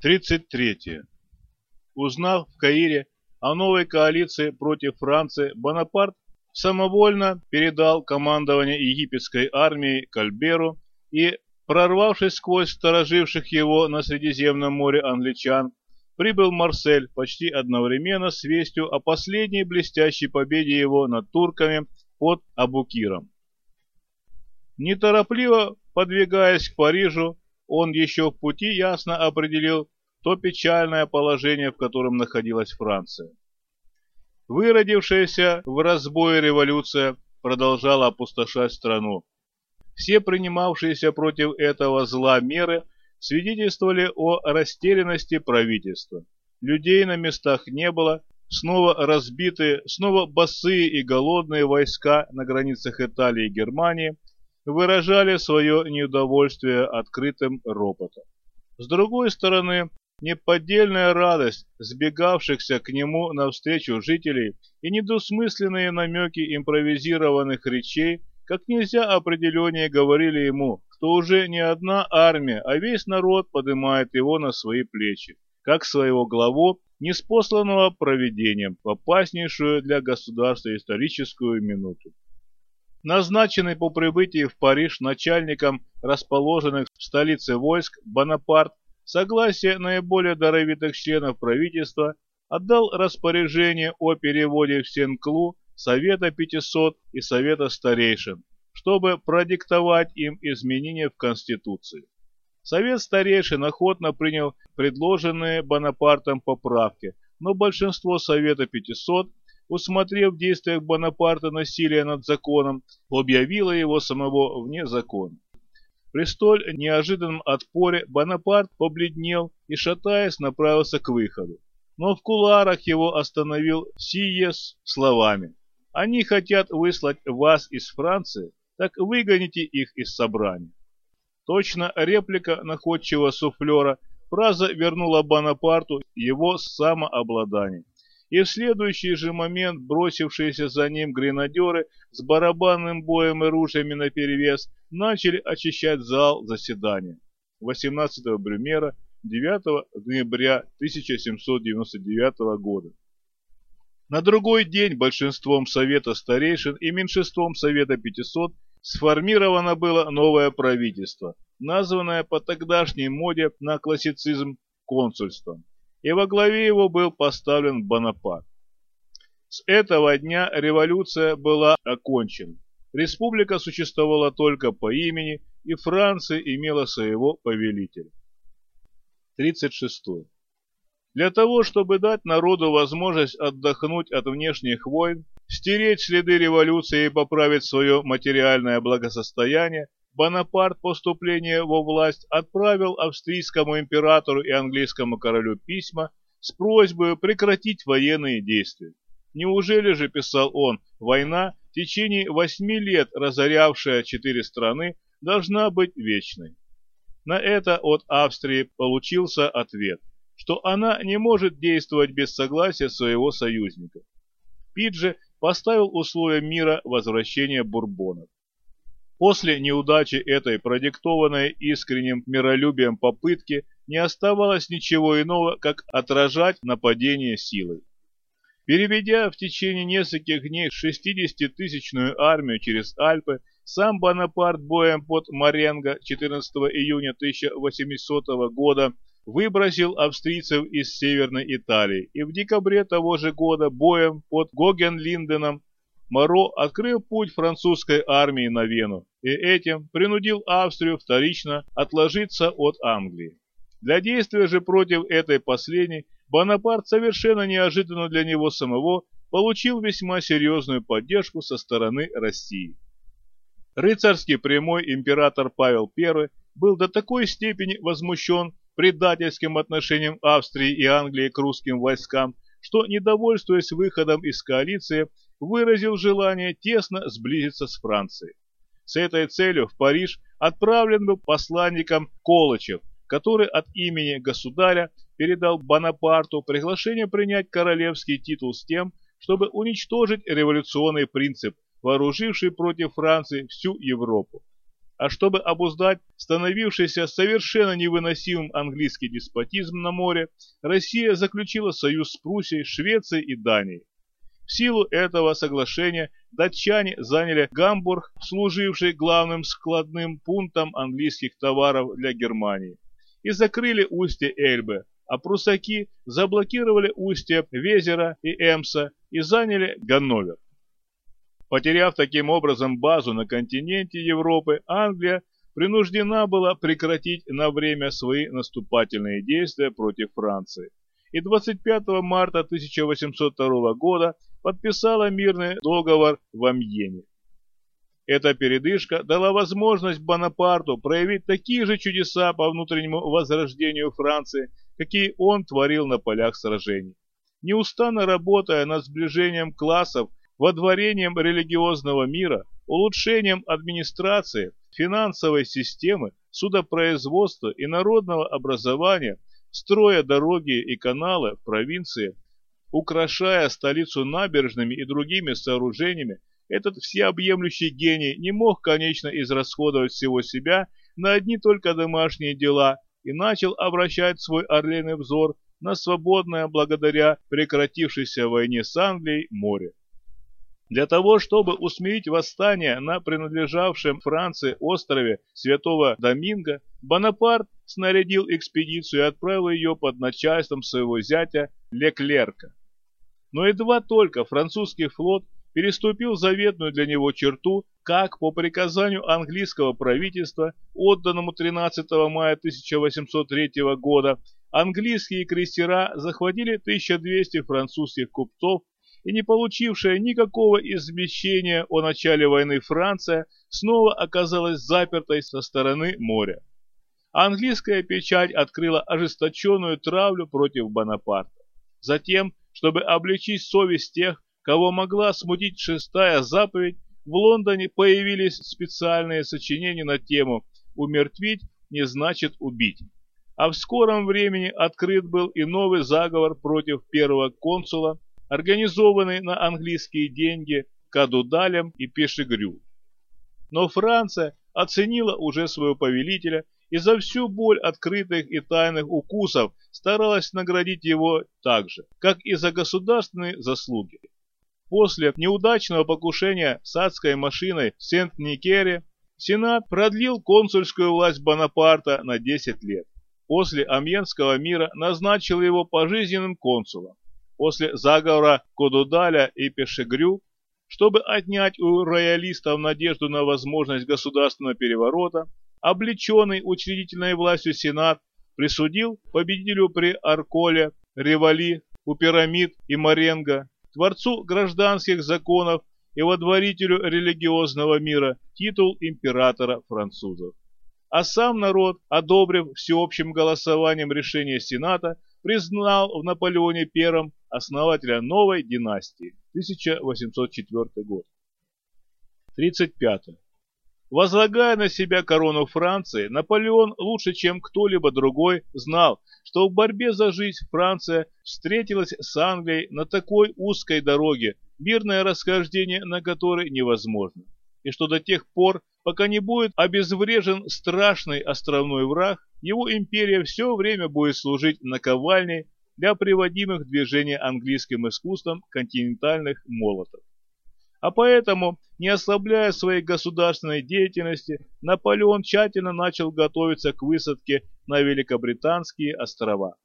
33. Узнав в Каире о новой коалиции против Франции, Бонапарт самовольно передал командование египетской армией Кальберу и, прорвавшись сквозь стороживших его на Средиземном море англичан, прибыл в Марсель почти одновременно с вестью о последней блестящей победе его над турками под Абукиром. Неторопливо подвигаясь к Парижу, он еще в пути ясно определил то печальное положение, в котором находилась Франция. Выродившаяся в разбое революция продолжала опустошать страну. Все принимавшиеся против этого зла меры свидетельствовали о растерянности правительства. Людей на местах не было, снова разбитые, снова босые и голодные войска на границах Италии и Германии выражали свое неудовольствие открытым ропотом. С другой стороны, неподдельная радость сбегавшихся к нему навстречу жителей и недосмысленные намеки импровизированных речей как нельзя определеннее говорили ему, что уже не одна армия, а весь народ поднимает его на свои плечи, как своего главу, неспосланного проведением в опаснейшую для государства историческую минуту. Назначенный по прибытии в Париж начальником расположенных в столице войск, Бонапарт, согласие наиболее даровитых членов правительства, отдал распоряжение о переводе в Сен-Клу Совета 500 и Совета старейшин, чтобы продиктовать им изменения в Конституции. Совет старейшин охотно принял предложенные Бонапартом поправки, но большинство Совета 500 усмотрев в действиях Бонапарта насилие над законом, объявило его самого вне закона. При столь неожиданном отпоре Бонапарт побледнел и, шатаясь, направился к выходу. Но в куларах его остановил Сиес словами «Они хотят выслать вас из Франции, так выгоните их из собрания». Точно реплика находчивого суфлера фраза вернула Бонапарту его самообладание и в следующий же момент бросившиеся за ним гренадеры с барабанным боем и ружьями наперевес начали очищать зал заседания 18 Брюмера 9 ноября 1799 года. На другой день большинством Совета старейшин и меньшинством Совета 500 сформировано было новое правительство, названное по тогдашней моде на классицизм консульством и во главе его был поставлен Бонапарт. С этого дня революция была окончена. Республика существовала только по имени, и Франция имела своего повелителя. 36. Для того, чтобы дать народу возможность отдохнуть от внешних войн, стереть следы революции и поправить свое материальное благосостояние, Бонапарт поступление во власть отправил австрийскому императору и английскому королю письма с просьбой прекратить военные действия. Неужели же, писал он, война, в течение восьми лет разорявшая четыре страны, должна быть вечной? На это от Австрии получился ответ, что она не может действовать без согласия своего союзника. Пит же поставил условия мира возвращения бурбонов. После неудачи этой продиктованной искренним миролюбием попытки не оставалось ничего иного, как отражать нападение силой. Переведя в течение нескольких дней 60-тысячную армию через Альпы, сам Бонапарт боем под Маренго 14 июня 1800 года выбросил австрийцев из Северной Италии и в декабре того же года боем под Гогенлинденом Моро открыл путь французской армии на Вену и этим принудил Австрию вторично отложиться от Англии. Для действия же против этой последней Бонапарт совершенно неожиданно для него самого получил весьма серьезную поддержку со стороны России. Рыцарский прямой император Павел I был до такой степени возмущен предательским отношением Австрии и Англии к русским войскам, что, недовольствуясь выходом из коалиции, выразил желание тесно сблизиться с Францией. С этой целью в Париж отправлен был посланником Колычев, который от имени государя передал Бонапарту приглашение принять королевский титул с тем, чтобы уничтожить революционный принцип, вооруживший против Франции всю Европу. А чтобы обуздать становившийся совершенно невыносимым английский деспотизм на море, Россия заключила союз с Пруссией, Швецией и Данией. В силу этого соглашения датчане заняли Гамбург, служивший главным складным пунктом английских товаров для Германии, и закрыли устье Эльбы, а прусаки заблокировали устья Везера и Эмса и заняли Ганновер. Потеряв таким образом базу на континенте Европы, Англия принуждена была прекратить на время свои наступательные действия против Франции и 25 марта 1802 года подписала мирный договор в Амьене. Эта передышка дала возможность Бонапарту проявить такие же чудеса по внутреннему возрождению Франции, какие он творил на полях сражений. Неустанно работая над сближением классов водворением религиозного мира, улучшением администрации, финансовой системы, судопроизводства и народного образования, строя дороги и каналы в провинции, украшая столицу набережными и другими сооружениями, этот всеобъемлющий гений не мог, конечно, израсходовать всего себя на одни только домашние дела и начал обращать свой орлиный взор на свободное благодаря прекратившейся войне с Англией море. Для того, чтобы усмирить восстание на принадлежавшем Франции острове Святого Доминго, Бонапарт снарядил экспедицию и отправил ее под начальством своего зятя Леклерка. Но едва только французский флот переступил заветную для него черту, как по приказанию английского правительства, отданному 13 мая 1803 года, английские крейсера захватили 1200 французских купцов и не получившая никакого извещения о начале войны Франция снова оказалась запертой со стороны моря. Английская печать открыла ожесточенную травлю против Бонапарта. Затем, чтобы обличить совесть тех, кого могла смутить шестая заповедь, в Лондоне появились специальные сочинения на тему «Умертвить не значит убить». А в скором времени открыт был и новый заговор против первого консула организованный на английские деньги Кадудалем и Пешегрю. Но Франция оценила уже своего повелителя и за всю боль открытых и тайных укусов старалась наградить его так же, как и за государственные заслуги. После неудачного покушения с адской машиной в Сент-Никере Сенат продлил консульскую власть Бонапарта на 10 лет. После Амьенского мира назначил его пожизненным консулом после заговора Кодудаля и Пешегрю, чтобы отнять у роялистов надежду на возможность государственного переворота, облеченный учредительной властью Сенат присудил победителю при Арколе, Ревали, у пирамид и Маренго, творцу гражданских законов и водворителю религиозного мира титул императора французов. А сам народ, одобрив всеобщим голосованием решение Сената, признал в Наполеоне I основателя новой династии, 1804 год. 35. Возлагая на себя корону Франции, Наполеон лучше, чем кто-либо другой, знал, что в борьбе за жизнь Франция встретилась с Англией на такой узкой дороге, мирное расхождение на которой невозможно, и что до тех пор, пока не будет обезврежен страшный островной враг, его империя все время будет служить наковальней для приводимых в движение английским искусством континентальных молотов. А поэтому, не ослабляя своей государственной деятельности, Наполеон тщательно начал готовиться к высадке на Великобританские острова.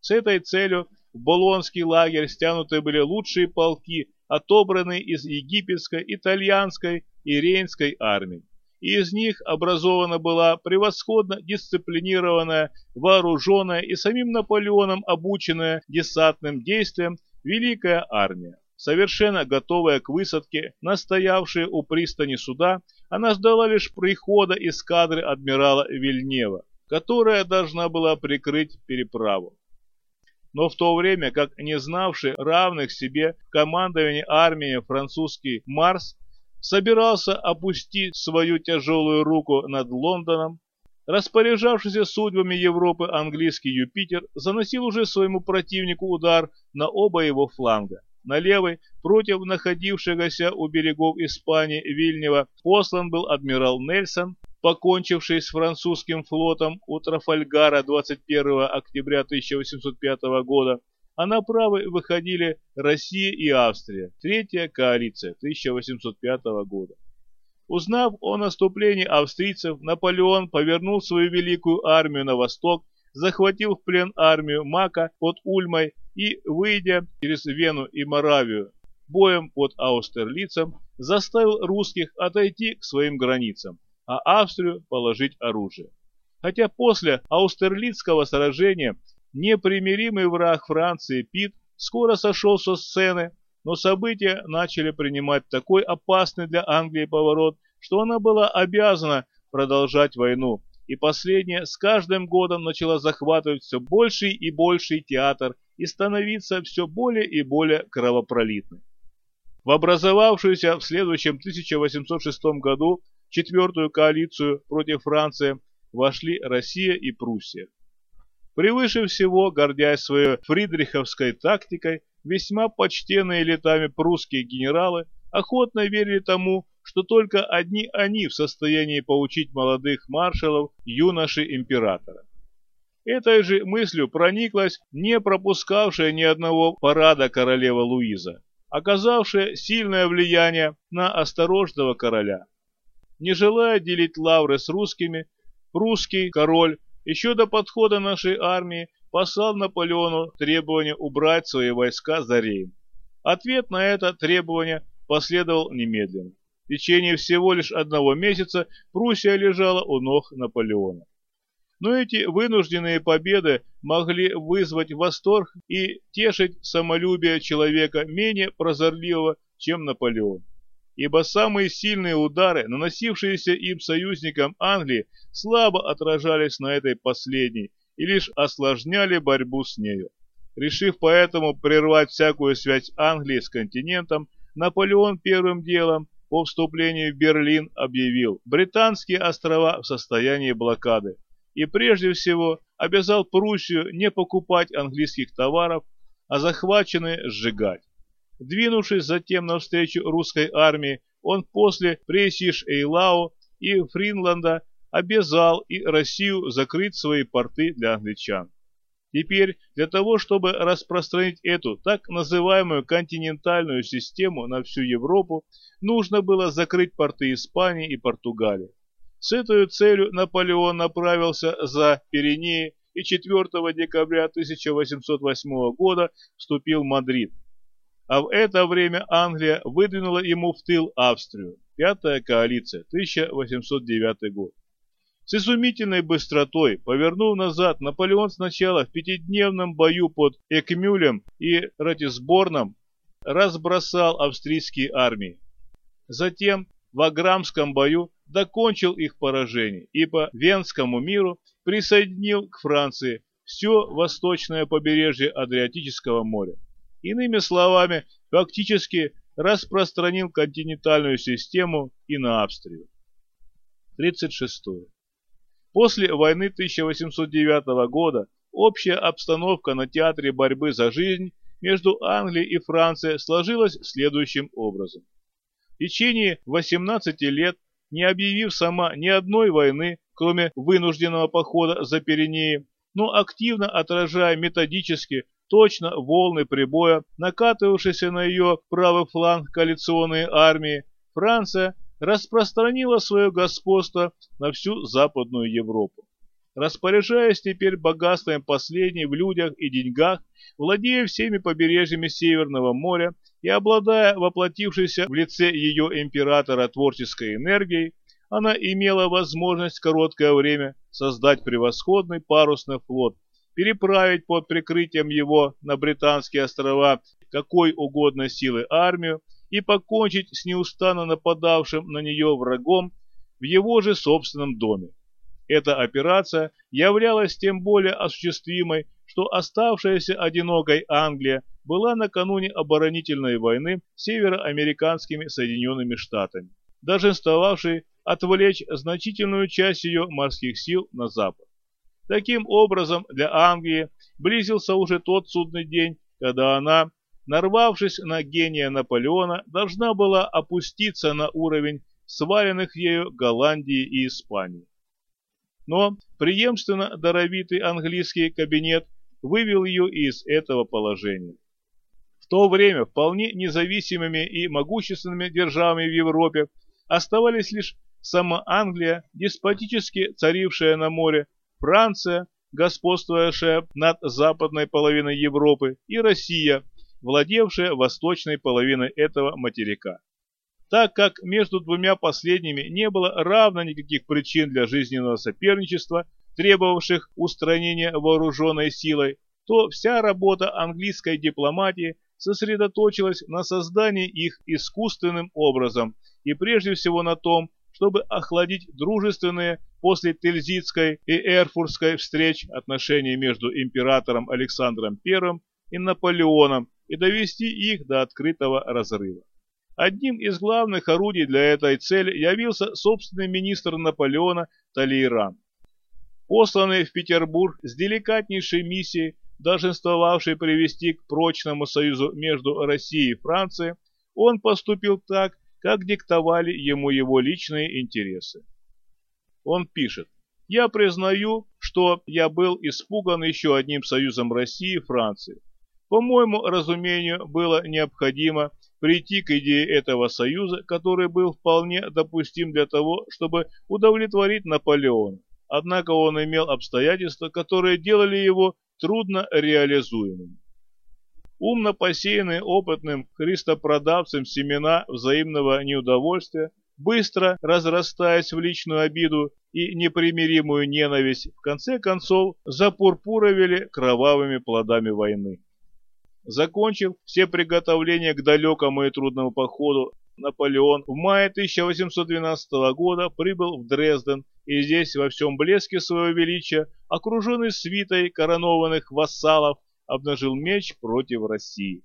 С этой целью в Болонский лагерь стянуты были лучшие полки, отобранные из египетской, итальянской и рейнской армий и из них образована была превосходно дисциплинированная, вооруженная и самим Наполеоном обученная десантным действиям Великая армия. Совершенно готовая к высадке, настоявшая у пристани суда, она ждала лишь прихода эскадры адмирала Вильнева, которая должна была прикрыть переправу. Но в то время как не знавший равных себе в командовании армии французский Марс собирался опустить свою тяжелую руку над Лондоном, распоряжавшийся судьбами Европы английский Юпитер заносил уже своему противнику удар на оба его фланга. На левой, против находившегося у берегов Испании Вильнева, послан был адмирал Нельсон, покончивший с французским флотом у Трафальгара 21 октября 1805 года, а на правый выходили Россия и Австрия, третья коалиция 1805 года. Узнав о наступлении австрийцев, Наполеон повернул свою великую армию на восток, захватил в плен армию Мака под Ульмой и, выйдя через Вену и Моравию боем под Аустерлицем, заставил русских отойти к своим границам, а Австрию положить оружие. Хотя после Аустерлицкого сражения непримиримый враг Франции Пит скоро сошел со сцены, но события начали принимать такой опасный для Англии поворот, что она была обязана продолжать войну, и последняя с каждым годом начала захватывать все больший и больший театр и становиться все более и более кровопролитной. В образовавшуюся в следующем 1806 году четвертую коалицию против Франции вошли Россия и Пруссия. Превыше всего, гордясь своей фридриховской тактикой, весьма почтенные летами прусские генералы охотно верили тому, что только одни они в состоянии поучить молодых маршалов юноши императора. Этой же мыслью прониклась не пропускавшая ни одного парада королева Луиза, оказавшая сильное влияние на осторожного короля. Не желая делить лавры с русскими, прусский король еще до подхода нашей армии послал Наполеону требование убрать свои войска за Рейн. Ответ на это требование последовал немедленно. В течение всего лишь одного месяца Пруссия лежала у ног Наполеона. Но эти вынужденные победы могли вызвать восторг и тешить самолюбие человека менее прозорливого, чем Наполеон ибо самые сильные удары, наносившиеся им союзникам Англии, слабо отражались на этой последней и лишь осложняли борьбу с нею. Решив поэтому прервать всякую связь Англии с континентом, Наполеон первым делом по вступлению в Берлин объявил британские острова в состоянии блокады и прежде всего обязал Пруссию не покупать английских товаров, а захваченные сжигать. Двинувшись затем навстречу русской армии, он после Пресиш-Эйлау и Фринланда обязал и Россию закрыть свои порты для англичан. Теперь для того, чтобы распространить эту так называемую континентальную систему на всю Европу, нужно было закрыть порты Испании и Португалии. С этой целью Наполеон направился за Пиренеи и 4 декабря 1808 года вступил в Мадрид а в это время Англия выдвинула ему в тыл Австрию. Пятая коалиция, 1809 год. С изумительной быстротой, повернув назад, Наполеон сначала в пятидневном бою под Экмюлем и Ратисборном разбросал австрийские армии. Затем в Аграмском бою докончил их поражение и по Венскому миру присоединил к Франции все восточное побережье Адриатического моря. Иными словами, фактически распространил континентальную систему и на Австрию. 36. После войны 1809 года общая обстановка на театре борьбы за жизнь между Англией и Францией сложилась следующим образом. В течение 18 лет, не объявив сама ни одной войны, кроме вынужденного похода за Пиренеи, но активно отражая методически точно волны прибоя, накатывавшиеся на ее правый фланг коалиционной армии, Франция распространила свое господство на всю Западную Европу. Распоряжаясь теперь богатством последней в людях и деньгах, владея всеми побережьями Северного моря и обладая воплотившейся в лице ее императора творческой энергией, она имела возможность короткое время создать превосходный парусный флот, переправить под прикрытием его на Британские острова какой угодно силы армию и покончить с неустанно нападавшим на нее врагом в его же собственном доме. Эта операция являлась тем более осуществимой, что оставшаяся одинокой Англия была накануне оборонительной войны североамериканскими Соединенными Штатами, долженствовавшей отвлечь значительную часть ее морских сил на запад. Таким образом, для Англии близился уже тот судный день, когда она, нарвавшись на гения Наполеона, должна была опуститься на уровень сваленных ею Голландии и Испании. Но преемственно даровитый английский кабинет вывел ее из этого положения. В то время вполне независимыми и могущественными державами в Европе оставались лишь сама Англия, деспотически царившая на море, Франция, господствующая над западной половиной Европы, и Россия, владевшая восточной половиной этого материка. Так как между двумя последними не было равно никаких причин для жизненного соперничества, требовавших устранения вооруженной силой, то вся работа английской дипломатии сосредоточилась на создании их искусственным образом и прежде всего на том, чтобы охладить дружественные после Тильзитской и Эрфуртской встреч отношения между императором Александром I и Наполеоном и довести их до открытого разрыва. Одним из главных орудий для этой цели явился собственный министр Наполеона Талейран. Посланный в Петербург с деликатнейшей миссией, долженствовавшей привести к прочному союзу между Россией и Францией, он поступил так, как диктовали ему его личные интересы. Он пишет, «Я признаю, что я был испуган еще одним союзом России и Франции. По моему разумению, было необходимо прийти к идее этого союза, который был вполне допустим для того, чтобы удовлетворить Наполеона. Однако он имел обстоятельства, которые делали его трудно реализуемым умно посеянные опытным христопродавцем семена взаимного неудовольствия, быстро разрастаясь в личную обиду и непримиримую ненависть, в конце концов запурпуровили кровавыми плодами войны. Закончив все приготовления к далекому и трудному походу, Наполеон в мае 1812 года прибыл в Дрезден и здесь во всем блеске своего величия, окруженный свитой коронованных вассалов, обнажил меч против России.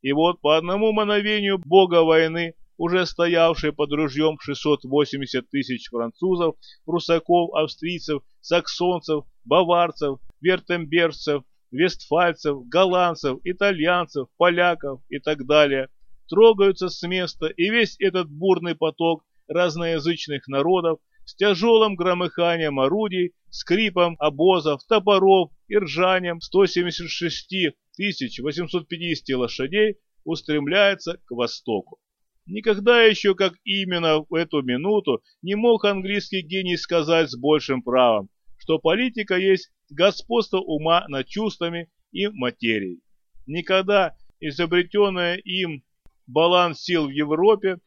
И вот по одному мановению бога войны, уже стоявший под ружьем 680 тысяч французов, прусаков, австрийцев, саксонцев, баварцев, вертемберцев, вестфальцев, голландцев, итальянцев, поляков и так далее, трогаются с места, и весь этот бурный поток разноязычных народов с тяжелым громыханием орудий, скрипом обозов, топоров и ржанием 176 850 лошадей устремляется к востоку. Никогда еще, как именно в эту минуту, не мог английский гений сказать с большим правом, что политика есть господство ума над чувствами и материей. Никогда изобретенная им баланс сил в Европе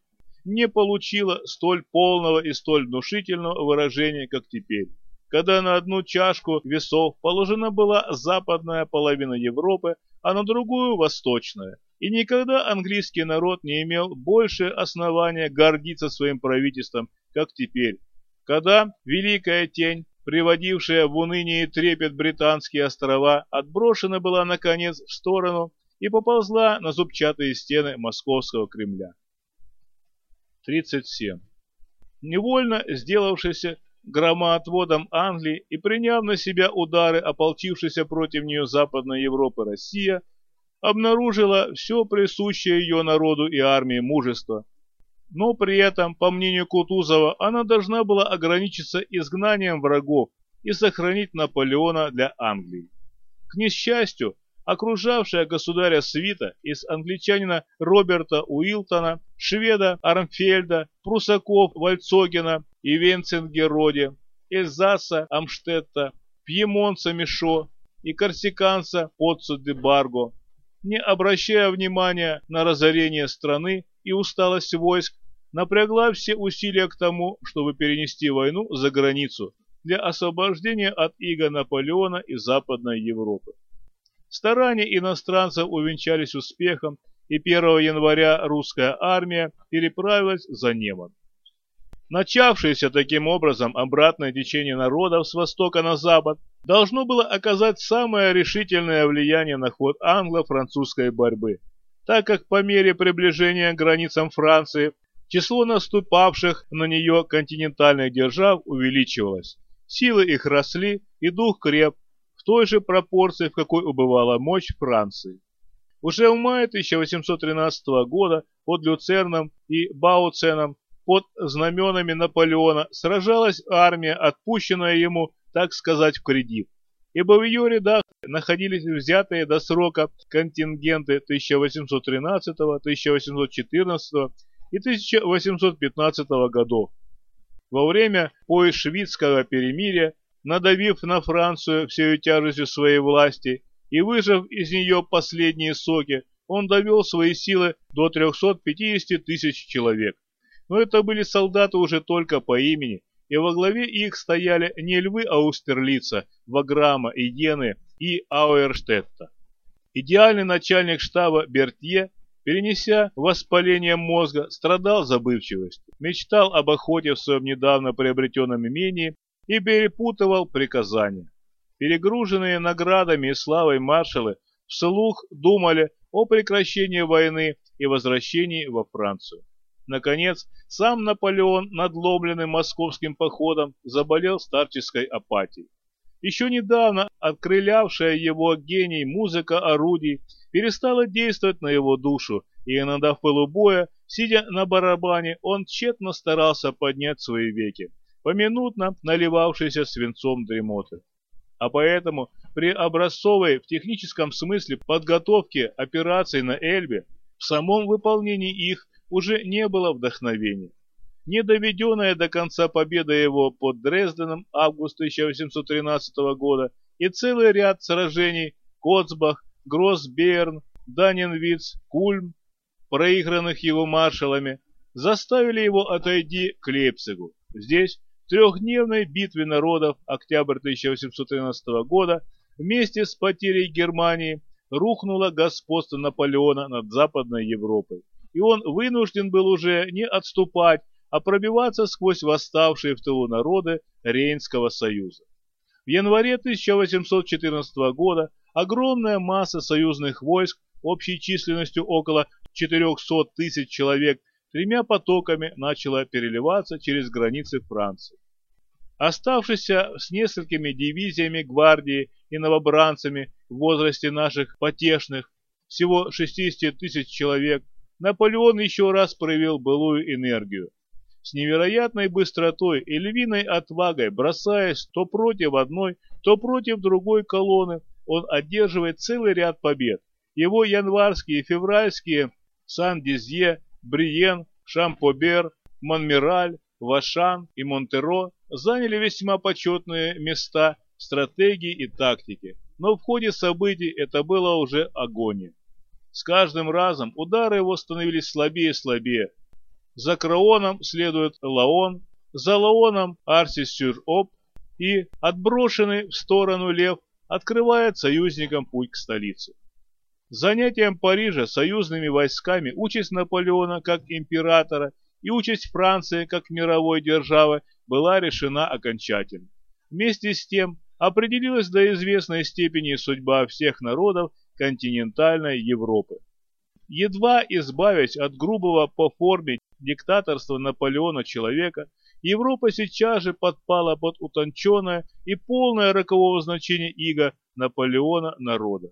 не получила столь полного и столь внушительного выражения, как теперь, когда на одну чашку весов положена была западная половина Европы, а на другую – восточная. И никогда английский народ не имел больше основания гордиться своим правительством, как теперь, когда Великая Тень, приводившая в уныние и трепет британские острова, отброшена была наконец в сторону и поползла на зубчатые стены московского Кремля. 37. Невольно сделавшийся громоотводом Англии и приняв на себя удары ополчившейся против нее Западной Европы Россия, обнаружила все присущее ее народу и армии мужество. Но при этом, по мнению Кутузова, она должна была ограничиться изгнанием врагов и сохранить Наполеона для Англии. К несчастью, окружавшая государя свита из англичанина Роберта Уилтона, шведа Армфельда, прусаков Вальцогена и Венценгероде, Эльзаса Амштетта, пьемонца Мишо и корсиканца Поццо де Барго, не обращая внимания на разорение страны и усталость войск, напрягла все усилия к тому, чтобы перенести войну за границу для освобождения от иго Наполеона и Западной Европы. Старания иностранцев увенчались успехом, и 1 января русская армия переправилась за Неман. Начавшееся таким образом обратное течение народов с востока на запад должно было оказать самое решительное влияние на ход англо-французской борьбы, так как по мере приближения к границам Франции число наступавших на нее континентальных держав увеличивалось, силы их росли и дух креп, той же пропорции, в какой убывала мощь Франции. Уже в мае 1813 года под Люцерном и Бауценом под знаменами Наполеона сражалась армия, отпущенная ему, так сказать, в кредит, ибо в ее рядах находились взятые до срока контингенты 1813, 1814 и 1815 годов. Во время поишвицкого перемирия, надавив на Францию всей тяжестью своей власти и выжав из нее последние соки, он довел свои силы до 350 тысяч человек. Но это были солдаты уже только по имени, и во главе их стояли не львы Аустерлица, Ваграма, Иены и Ауэрштетта. Идеальный начальник штаба Бертье, перенеся воспаление мозга, страдал забывчивостью, мечтал об охоте в своем недавно приобретенном имении и перепутывал приказания. Перегруженные наградами и славой маршалы вслух думали о прекращении войны и возвращении во Францию. Наконец, сам Наполеон, надломленный московским походом, заболел старческой апатией. Еще недавно открылявшая его гений музыка орудий перестала действовать на его душу, и иногда в пылу боя, сидя на барабане, он тщетно старался поднять свои веки, поминутно наливавшиеся свинцом дремоты. А поэтому при образцовой в техническом смысле подготовке операций на Эльбе, в самом выполнении их уже не было вдохновения. Не доведенная до конца победа его под Дрезденом август 1813 года и целый ряд сражений Коцбах, Гроссберн, Даненвиц, Кульм, проигранных его маршалами, заставили его отойти к Лейпцигу. Здесь, в трехдневной битве народов октябрь 1813 года, вместе с потерей Германии, рухнуло господство Наполеона над Западной Европой и он вынужден был уже не отступать, а пробиваться сквозь восставшие в тылу народы Рейнского союза. В январе 1814 года огромная масса союзных войск общей численностью около 400 тысяч человек тремя потоками начала переливаться через границы Франции. Оставшийся с несколькими дивизиями гвардии и новобранцами в возрасте наших потешных, всего 60 тысяч человек, Наполеон еще раз проявил былую энергию. С невероятной быстротой и львиной отвагой, бросаясь то против одной, то против другой колонны, он одерживает целый ряд побед. Его январские и февральские Сан-Дизье, Бриен, Шампобер, Монмираль, Вашан и Монтеро заняли весьма почетные места стратегии и тактике, но в ходе событий это было уже агония. С каждым разом удары его становились слабее и слабее. За Краоном следует Лаон, за Лаоном Арсис-Сюр-Оп и, отброшенный в сторону Лев, открывает союзникам путь к столице. Занятием Парижа союзными войсками участь Наполеона как императора и участь Франции как мировой державы была решена окончательно. Вместе с тем определилась до известной степени судьба всех народов континентальной Европы. Едва избавясь от грубого по форме диктаторства Наполеона человека, Европа сейчас же подпала под утонченное и полное рокового значения иго Наполеона народа.